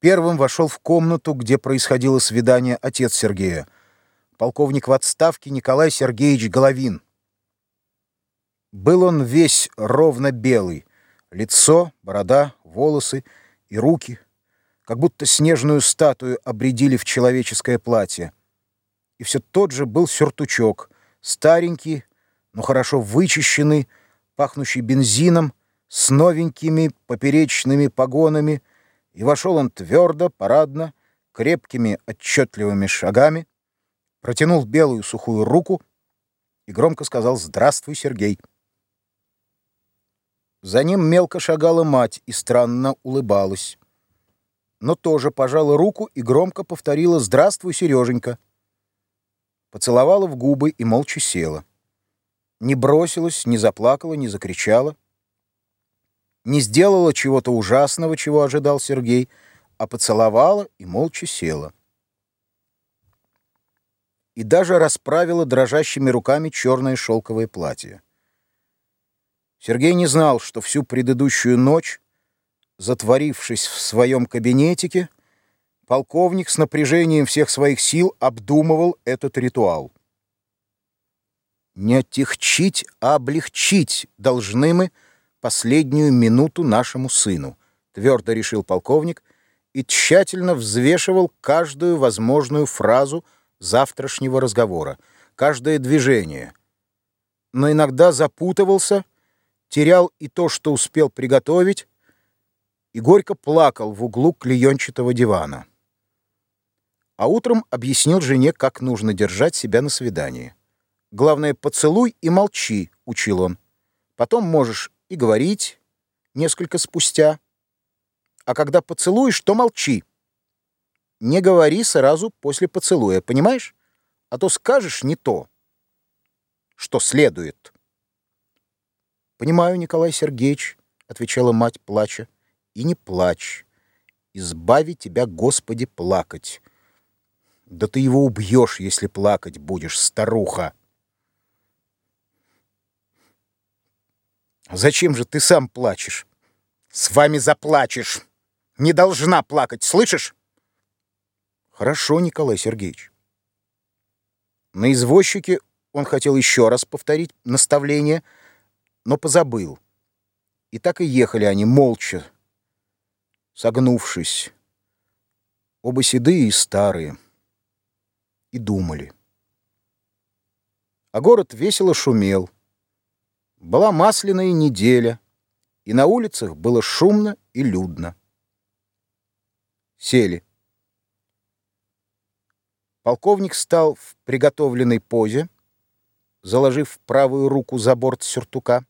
Первым вошел в комнату, где происходило свидание отец Сергея, полковник в отставке Николай Сергеевич Головин. Был он весь ровно белый, лицо, борода, волосы и руки, как будто снежную статую обредили в человеческое платье. И все тот же был сюртучок, старенький, но хорошо вычищенный, пахнущий бензином, с новенькими поперечными погонами — и вошел он твердо, парадно, крепкими, отчетливыми шагами, протянул белую сухую руку и громко сказал «Здравствуй, Сергей». За ним мелко шагала мать и странно улыбалась, но тоже пожала руку и громко повторила «Здравствуй, Сереженька». Поцеловала в губы и молча села. Не бросилась, не заплакала, не закричала не сделала чего-то ужасного, чего ожидал Сергей, а поцеловала и молча села. И даже расправила дрожащими руками черное шелковое платье. Сергей не знал, что всю предыдущую ночь, затворившись в своем кабинетике, полковник с напряжением всех своих сил обдумывал этот ритуал. Не отягчить, а облегчить должны мы — последнюю минуту нашему сыну, твердо решил полковник и тщательно взвешивал каждую возможную фразу завтрашнего разговора, каждое движение. Но иногда запутывался, терял и то, что успел приготовить, и горько плакал в углу клеенчатого дивана. А утром объяснил жене, как нужно держать себя на свидании. «Главное, поцелуй и молчи», — учил он. «Потом можешь и говорить несколько спустя. А когда поцелуешь, то молчи. Не говори сразу после поцелуя, понимаешь? А то скажешь не то, что следует. «Понимаю, Николай Сергеевич», — отвечала мать, плача, — «и не плачь. Избави тебя, Господи, плакать. Да ты его убьешь, если плакать будешь, старуха». Зачем же ты сам плачешь? С вами заплачешь. Не должна плакать, слышишь? Хорошо, Николай Сергеевич. На извозчике он хотел еще раз повторить наставление, но позабыл. И так и ехали они молча, согнувшись, оба седые и старые, и думали. А город весело шумел. Была масляная неделя, и на улицах было шумно и людно. Сели. Полковник стал в приготовленной позе, заложив правую руку за борт сюртука.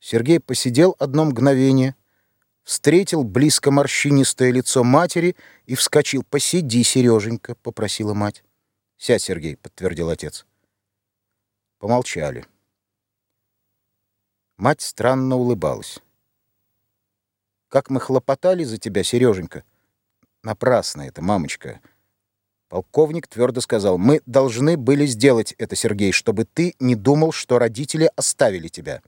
Сергей посидел одно мгновение, встретил близко морщинистое лицо матери и вскочил. «Посиди, Сереженька», — попросила мать. «Сядь, Сергей», — подтвердил отец. Помолчали. Мать странно улыбалась. «Как мы хлопотали за тебя, Сереженька!» «Напрасно это, мамочка!» Полковник твердо сказал, «Мы должны были сделать это, Сергей, чтобы ты не думал, что родители оставили тебя».